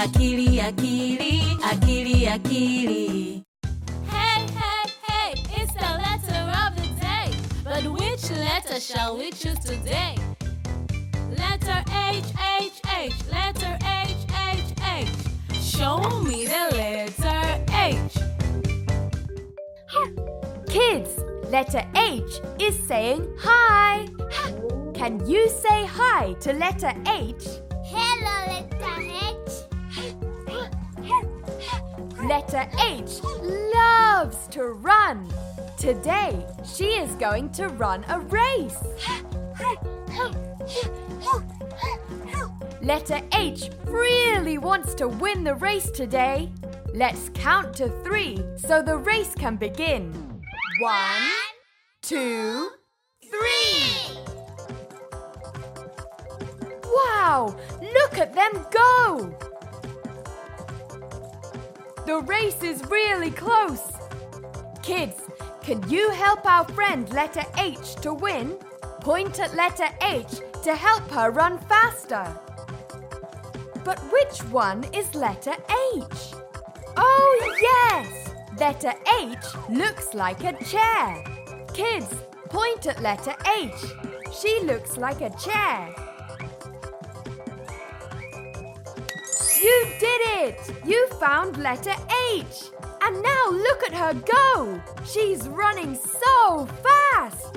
Akili, akili, akili, akili. Hey, hey, hey, it's the letter of the day. But which letter shall we choose today? Letter H, H, H, letter H, H, H. Show me the letter H. Kids, letter H is saying hi. Can you say hi to letter H? Hello, letter H. Letter H loves to run. Today, she is going to run a race. Letter H really wants to win the race today. Let's count to three so the race can begin. One, two, three. Wow! Look at them go! The race is really close. Kids, can you help our friend letter H to win? Point at letter H to help her run faster. But which one is letter H? Oh, yes! Letter H looks like a chair. Kids, point at letter H. She looks like a chair. You did it! You found letter H! And now look at her go! She's running so fast!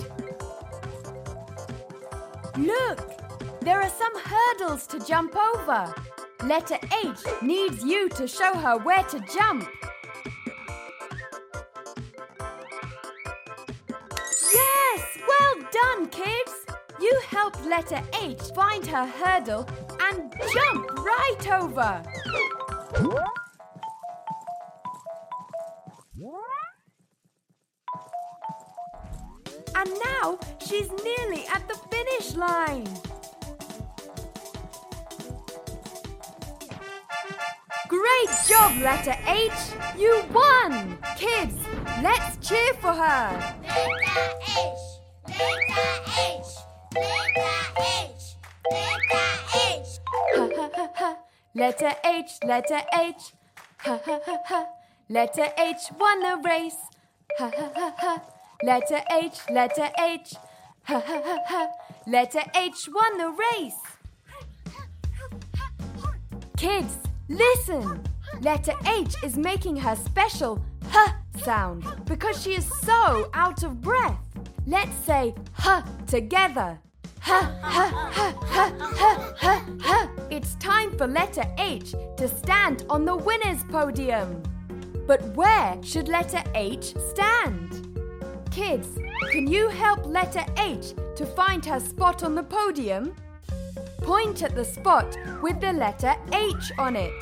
Look! There are some hurdles to jump over. Letter H needs you to show her where to jump. Yes! Well done, kids! You helped letter H find her hurdle and jump right over. And now she's nearly at the finish line. Great job, letter H! You won! Kids, let's cheer for her! Letter H. Letter H. Letter H. Letter Letter H, letter H. Ha ha ha ha. Letter H won the race. Ha ha ha ha. Letter H, letter H. Ha ha ha ha. Letter H won the race. Kids, listen. Letter H is making her special huh sound because she is so out of breath. Let's say huh together. Ha ha ha ha ha ha ha. It's time for letter H to stand on the winner's podium. But where should letter H stand? Kids, can you help letter H to find her spot on the podium? Point at the spot with the letter H on it.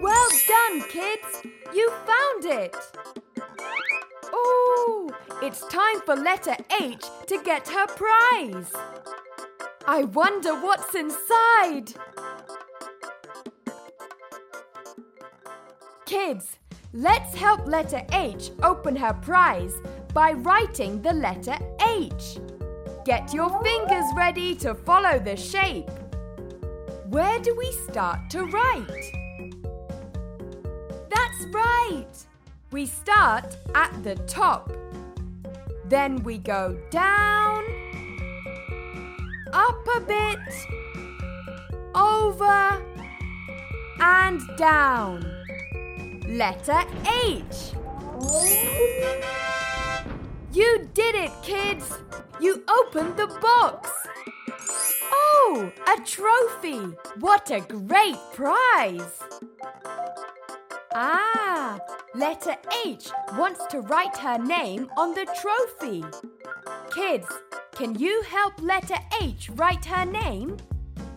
Well done, kids! You found it! Oh, it's time for letter H to get her prize. I wonder what's inside. Kids, let's help letter H open her prize by writing the letter H. Get your fingers ready to follow the shape. Where do we start to write? That's right! We start at the top. Then we go down, up a bit, over, and down. Letter H. You did it, kids! You opened the box! Oh, a trophy! What a great prize! Ah, letter H wants to write her name on the trophy. Kids, can you help letter H write her name?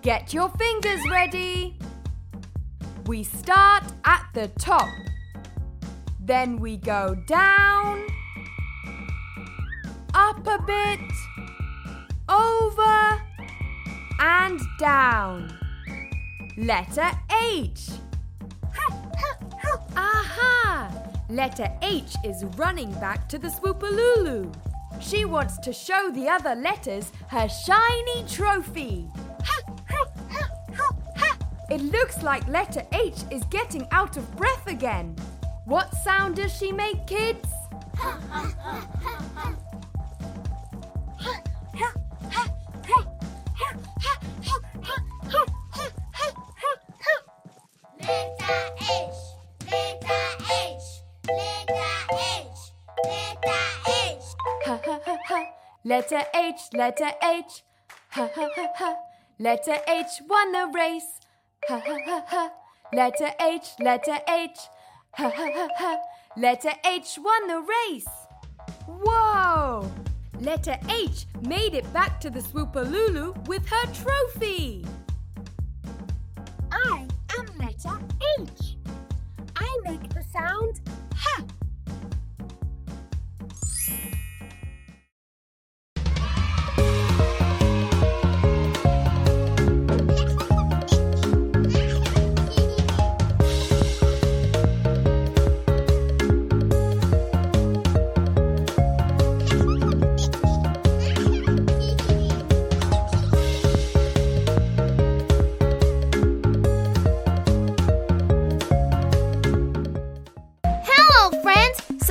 Get your fingers ready. We start at the top. Then we go down, up a bit, over, and down. Letter H. Letter H is running back to the Swoopalulu. She wants to show the other letters her shiny trophy. It looks like letter H is getting out of breath again. What sound does she make, kids? Letter H, letter H. Ha ha ha ha. Letter H won the race. Ha ha ha ha. Letter H, letter H. Ha ha ha ha. Letter H won the race. Whoa! Letter H made it back to the Swoopalulu with her trophy. I am letter H. I make the sound